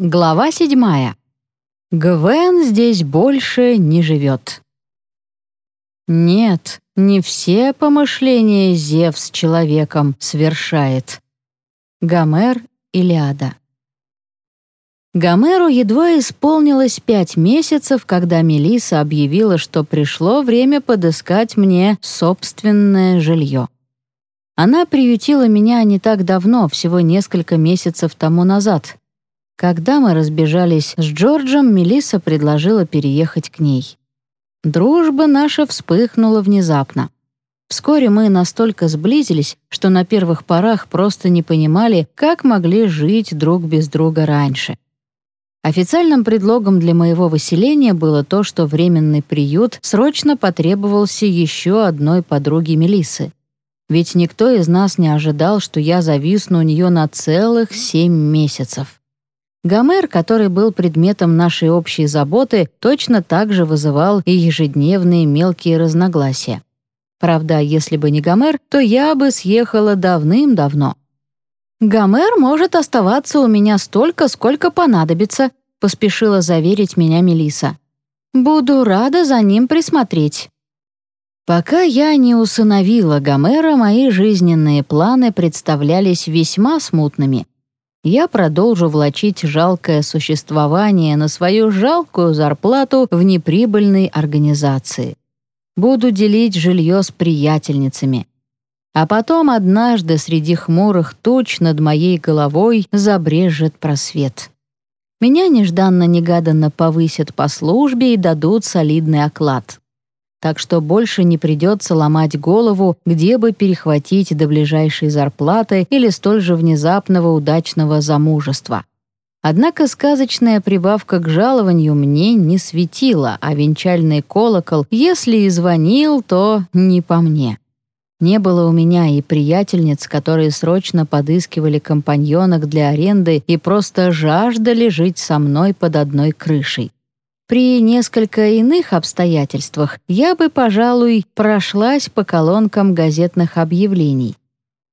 Глава седьмая. Гвен здесь больше не живет. Нет, не все помышления Зевс человеком совершает. Гомер Илиада. Гомеру едва исполнилось пять месяцев, когда Мелиса объявила, что пришло время подыскать мне собственное жилье. Она приютила меня не так давно, всего несколько месяцев тому назад. Когда мы разбежались с Джорджем, Мелисса предложила переехать к ней. Дружба наша вспыхнула внезапно. Вскоре мы настолько сблизились, что на первых порах просто не понимали, как могли жить друг без друга раньше. Официальным предлогом для моего выселения было то, что временный приют срочно потребовался еще одной подруге Мелисы. Ведь никто из нас не ожидал, что я зависну у нее на целых семь месяцев. Гомер, который был предметом нашей общей заботы, точно так же вызывал и ежедневные мелкие разногласия. Правда, если бы не Гомер, то я бы съехала давным-давно. «Гомер может оставаться у меня столько, сколько понадобится», поспешила заверить меня Мелиса. «Буду рада за ним присмотреть». Пока я не усыновила Гомера, мои жизненные планы представлялись весьма смутными — я продолжу влачить жалкое существование на свою жалкую зарплату в неприбыльной организации. Буду делить жилье с приятельницами. А потом однажды среди хмурых туч над моей головой забрежет просвет. Меня нежданно-негаданно повысят по службе и дадут солидный оклад так что больше не придется ломать голову, где бы перехватить до ближайшей зарплаты или столь же внезапного удачного замужества. Однако сказочная прибавка к жалованию мне не светила, а венчальный колокол, если и звонил, то не по мне. Не было у меня и приятельниц, которые срочно подыскивали компаньонок для аренды и просто жаждали жить со мной под одной крышей. При несколько иных обстоятельствах я бы, пожалуй, прошлась по колонкам газетных объявлений.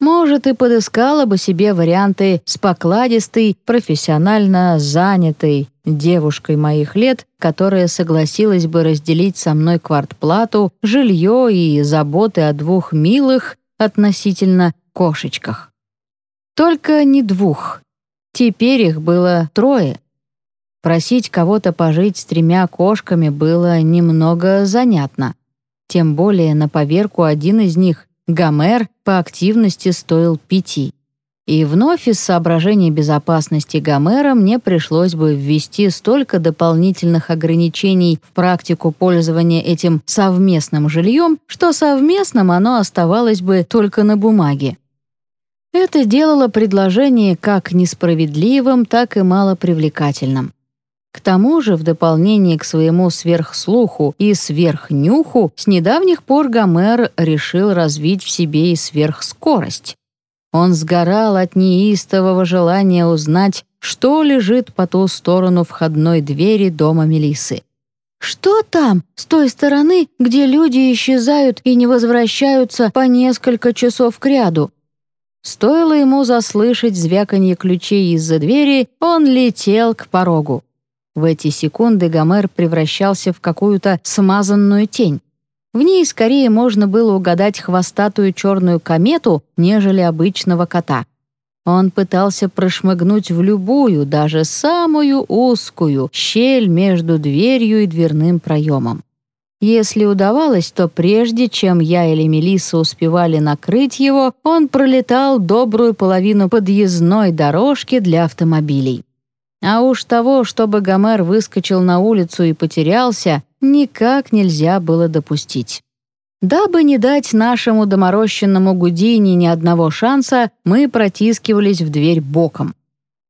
Может, и подыскала бы себе варианты с покладистой, профессионально занятой девушкой моих лет, которая согласилась бы разделить со мной квартплату, жилье и заботы о двух милых относительно кошечках. Только не двух. Теперь их было трое. Просить кого-то пожить с тремя кошками было немного занятно. Тем более на поверку один из них, Гомер, по активности стоил пяти. И вновь из соображений безопасности Гомера мне пришлось бы ввести столько дополнительных ограничений в практику пользования этим совместным жильем, что совместным оно оставалось бы только на бумаге. Это делало предложение как несправедливым, так и малопривлекательным. К тому же, в дополнение к своему сверхслуху и сверхнюху, с недавних пор Гомер решил развить в себе и сверхскорость. Он сгорал от неистового желания узнать, что лежит по ту сторону входной двери дома Мелисы. «Что там, с той стороны, где люди исчезают и не возвращаются по несколько часов кряду?» Стоило ему заслышать звяканье ключей из-за двери, он летел к порогу. В эти секунды Гомер превращался в какую-то смазанную тень. В ней скорее можно было угадать хвостатую черную комету, нежели обычного кота. Он пытался прошмыгнуть в любую, даже самую узкую, щель между дверью и дверным проемом. Если удавалось, то прежде чем я или Мелисса успевали накрыть его, он пролетал добрую половину подъездной дорожки для автомобилей. А уж того, чтобы Гомер выскочил на улицу и потерялся, никак нельзя было допустить. Дабы не дать нашему доморощенному Гудини ни одного шанса, мы протискивались в дверь боком.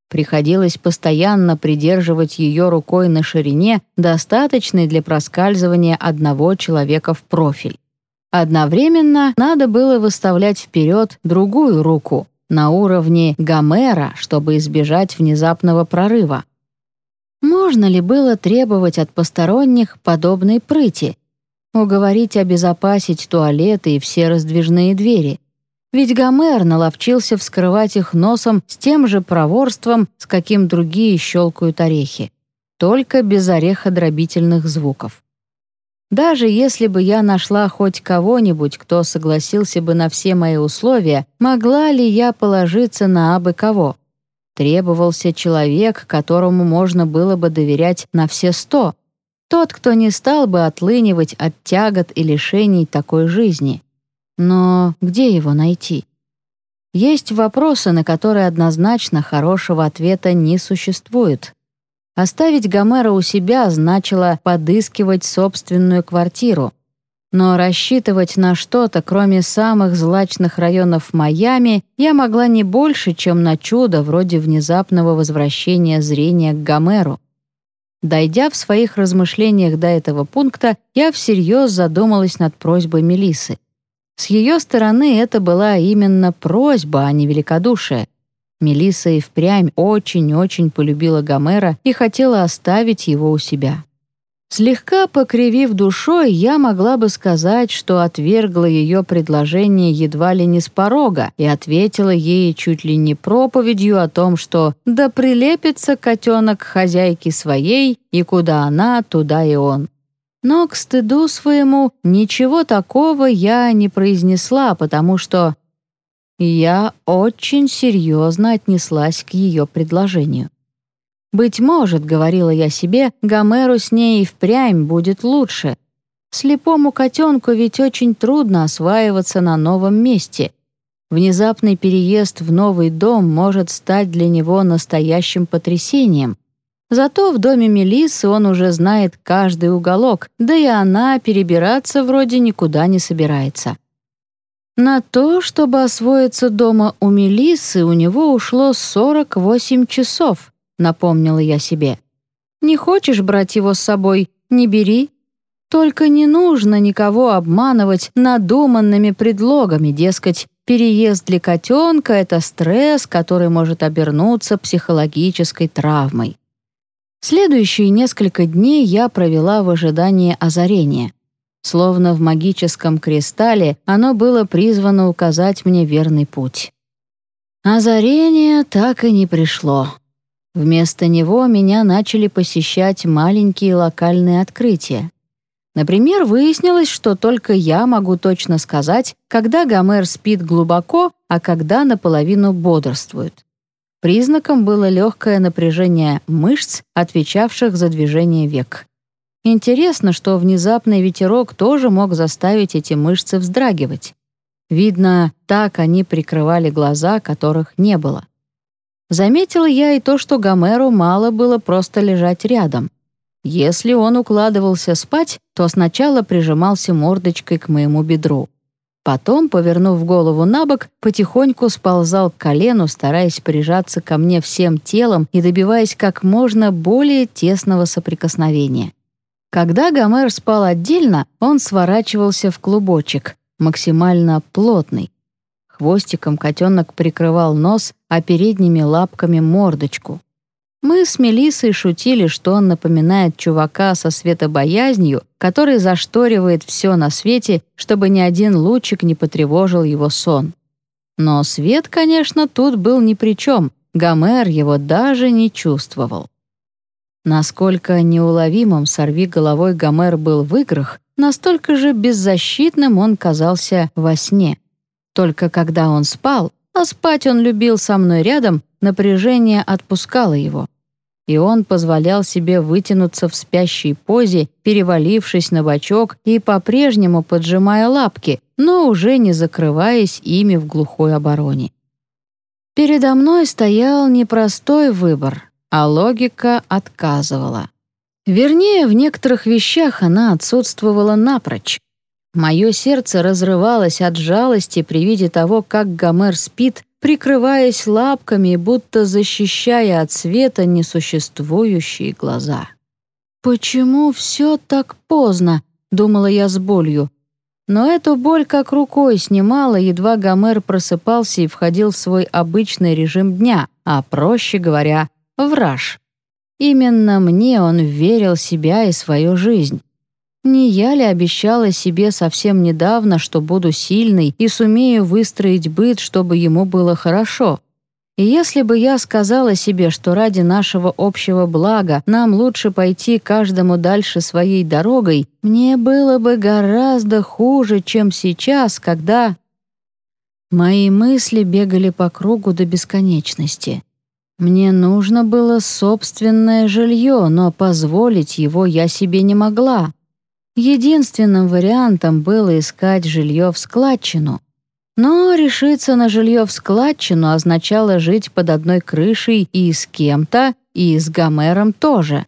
Приходилось постоянно придерживать ее рукой на ширине, достаточной для проскальзывания одного человека в профиль. Одновременно надо было выставлять вперед другую руку, на уровне Гомера, чтобы избежать внезапного прорыва. Можно ли было требовать от посторонних подобной прыти? Уговорить обезопасить туалеты и все раздвижные двери? Ведь Гомер наловчился вскрывать их носом с тем же проворством, с каким другие щелкают орехи, только без ореходробительных звуков. Даже если бы я нашла хоть кого-нибудь, кто согласился бы на все мои условия, могла ли я положиться на абы кого? Требовался человек, которому можно было бы доверять на все сто. Тот, кто не стал бы отлынивать от тягот и лишений такой жизни. Но где его найти? Есть вопросы, на которые однозначно хорошего ответа не существует. Оставить Гомера у себя значило подыскивать собственную квартиру. Но рассчитывать на что-то, кроме самых злачных районов Майами, я могла не больше, чем на чудо вроде внезапного возвращения зрения к Гомеру. Дойдя в своих размышлениях до этого пункта, я всерьез задумалась над просьбой Мелисы. С ее стороны это была именно просьба, а не великодушие. Мелисса и впрямь очень-очень полюбила Гомера и хотела оставить его у себя. Слегка покривив душой, я могла бы сказать, что отвергла ее предложение едва ли не с порога и ответила ей чуть ли не проповедью о том, что «да прилепится котенок к хозяйке своей, и куда она, туда и он». Но к стыду своему ничего такого я не произнесла, потому что я очень серьезно отнеслась к ее предложению. «Быть может, — говорила я себе, — Гомеру с ней и впрямь будет лучше. Слепому котенку ведь очень трудно осваиваться на новом месте. Внезапный переезд в новый дом может стать для него настоящим потрясением. Зато в доме Мелиссы он уже знает каждый уголок, да и она перебираться вроде никуда не собирается. На то, чтобы освоиться дома у Мелиссы, у него ушло 48 часов, напомнила я себе. Не хочешь брать его с собой, не бери. Только не нужно никого обманывать надуманными предлогами, дескать, переезд для котенка — это стресс, который может обернуться психологической травмой. Следующие несколько дней я провела в ожидании озарения. Словно в магическом кристалле оно было призвано указать мне верный путь. Озарение так и не пришло. Вместо него меня начали посещать маленькие локальные открытия. Например, выяснилось, что только я могу точно сказать, когда Гомер спит глубоко, а когда наполовину бодрствует. Признаком было легкое напряжение мышц, отвечавших за движение век. Интересно, что внезапный ветерок тоже мог заставить эти мышцы вздрагивать. Видно, так они прикрывали глаза, которых не было. Заметила я и то, что Гомеру мало было просто лежать рядом. Если он укладывался спать, то сначала прижимался мордочкой к моему бедру. Потом, повернув голову на бок, потихоньку сползал к колену, стараясь прижаться ко мне всем телом и добиваясь как можно более тесного соприкосновения. Когда Гомер спал отдельно, он сворачивался в клубочек, максимально плотный. Хвостиком котенок прикрывал нос, а передними лапками мордочку. Мы с Мелиссой шутили, что он напоминает чувака со светобоязнью, который зашторивает все на свете, чтобы ни один лучик не потревожил его сон. Но свет, конечно, тут был ни при чем, Гомер его даже не чувствовал. Насколько неуловимым сорви головой Гомер был в играх, настолько же беззащитным он казался во сне. Только когда он спал, а спать он любил со мной рядом, напряжение отпускало его. И он позволял себе вытянуться в спящей позе, перевалившись на бочок и по-прежнему поджимая лапки, но уже не закрываясь ими в глухой обороне. Передо мной стоял непростой выбор, а логика отказывала. Вернее, в некоторых вещах она отсутствовала напрочь. Мое сердце разрывалось от жалости при виде того, как Гомер спит, прикрываясь лапками, будто защищая от света несуществующие глаза. «Почему все так поздно?» — думала я с болью. Но эту боль как рукой снимала, едва Гомер просыпался и входил в свой обычный режим дня, а, проще говоря, враж. Именно мне он верил себя и свою жизнь. Не я ли обещала себе совсем недавно, что буду сильной и сумею выстроить быт, чтобы ему было хорошо? И если бы я сказала себе, что ради нашего общего блага нам лучше пойти каждому дальше своей дорогой, мне было бы гораздо хуже, чем сейчас, когда... Мои мысли бегали по кругу до бесконечности. Мне нужно было собственное жилье, но позволить его я себе не могла. Единственным вариантом было искать жилье в складчину. Но решиться на жилье в складчину означало жить под одной крышей и с кем-то, и с Гомером тоже.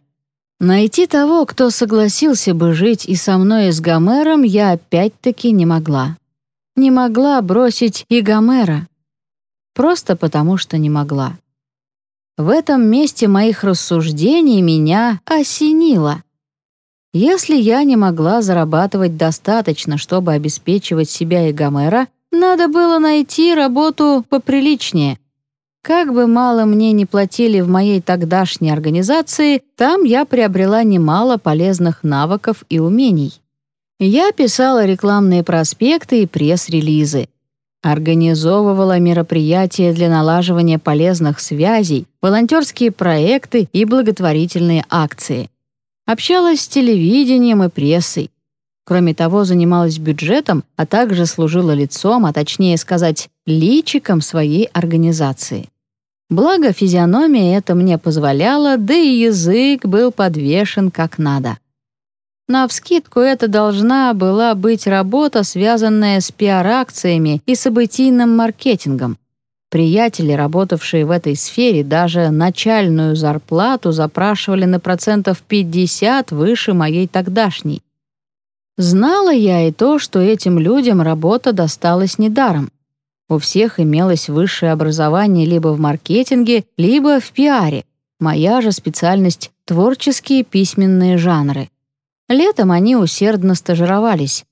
Найти того, кто согласился бы жить и со мной, и с Гомером, я опять-таки не могла. Не могла бросить и Гомера. Просто потому, что не могла. В этом месте моих рассуждений меня осенило. Если я не могла зарабатывать достаточно, чтобы обеспечивать себя и Гомера, надо было найти работу поприличнее. Как бы мало мне не платили в моей тогдашней организации, там я приобрела немало полезных навыков и умений. Я писала рекламные проспекты и пресс-релизы, организовывала мероприятия для налаживания полезных связей, волонтерские проекты и благотворительные акции. Общалась с телевидением и прессой. Кроме того, занималась бюджетом, а также служила лицом, а точнее сказать, личиком своей организации. Благо, физиономия это мне позволяла, да и язык был подвешен как надо. Навскидку это должна была быть работа, связанная с пиар-акциями и событийным маркетингом. Приятели, работавшие в этой сфере, даже начальную зарплату запрашивали на процентов 50 выше моей тогдашней. Знала я и то, что этим людям работа досталась недаром. У всех имелось высшее образование либо в маркетинге, либо в пиаре. Моя же специальность — творческие письменные жанры. Летом они усердно стажировались.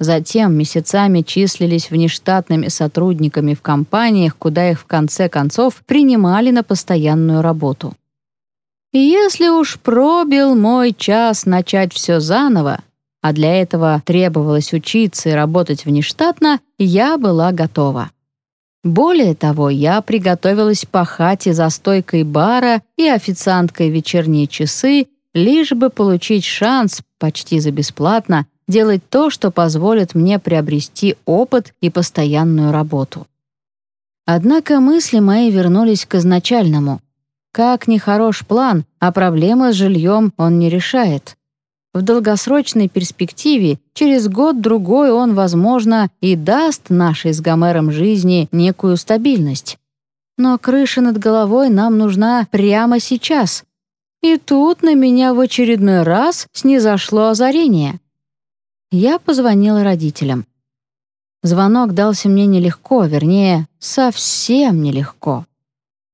Затем месяцами числились внештатными сотрудниками в компаниях, куда их в конце концов принимали на постоянную работу. Если уж пробил мой час начать все заново, а для этого требовалось учиться и работать внештатно, я была готова. Более того, я приготовилась пахать и за стойкой бара, и официанткой вечерние часы, лишь бы получить шанс почти за бесплатно делать то, что позволит мне приобрести опыт и постоянную работу. Однако мысли мои вернулись к изначальному. Как ни хорош план, а проблемы с жильем он не решает. В долгосрочной перспективе, через год-другой он, возможно, и даст нашей с Гомером жизни некую стабильность. Но крыша над головой нам нужна прямо сейчас. И тут на меня в очередной раз снизошло озарение. Я позвонила родителям. Звонок дался мне нелегко, вернее, совсем нелегко.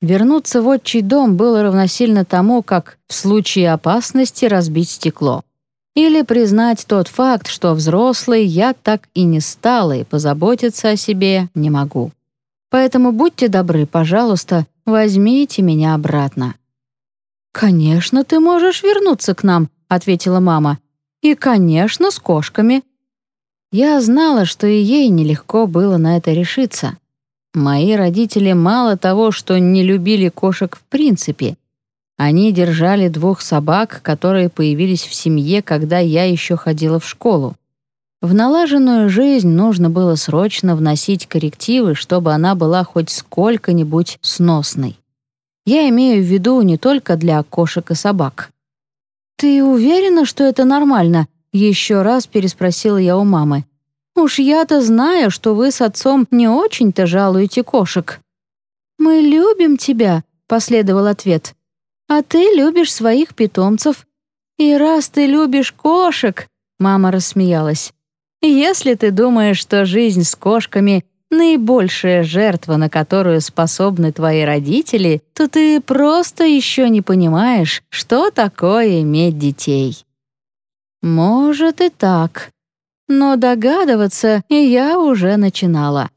Вернуться в отчий дом было равносильно тому, как в случае опасности разбить стекло. Или признать тот факт, что взрослый я так и не стала и позаботиться о себе не могу. Поэтому будьте добры, пожалуйста, возьмите меня обратно». «Конечно, ты можешь вернуться к нам», — ответила мама. «И, конечно, с кошками». Я знала, что и ей нелегко было на это решиться. Мои родители мало того, что не любили кошек в принципе, они держали двух собак, которые появились в семье, когда я еще ходила в школу. В налаженную жизнь нужно было срочно вносить коррективы, чтобы она была хоть сколько-нибудь сносной. Я имею в виду не только для кошек и собак. «Ты уверена, что это нормально?» — еще раз переспросила я у мамы. «Уж я-то знаю, что вы с отцом не очень-то жалуете кошек». «Мы любим тебя», — последовал ответ. А ты любишь своих питомцев. И раз ты любишь кошек, мама рассмеялась. Если ты думаешь, что жизнь с кошками наибольшая жертва, на которую способны твои родители, то ты просто еще не понимаешь, что такое иметь детей. Может и так. Но догадываться я уже начинала.